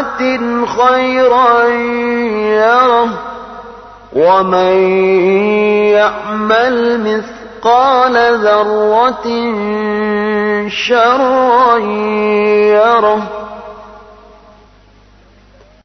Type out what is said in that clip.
ذرة خيرا يره ومن يعمل مثقال ذرة شرا يره.